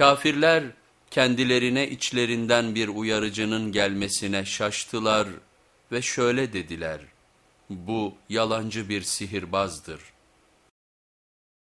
Kafirler kendilerine içlerinden bir uyarıcının gelmesine şaştılar ve şöyle dediler, bu yalancı bir sihirbazdır.''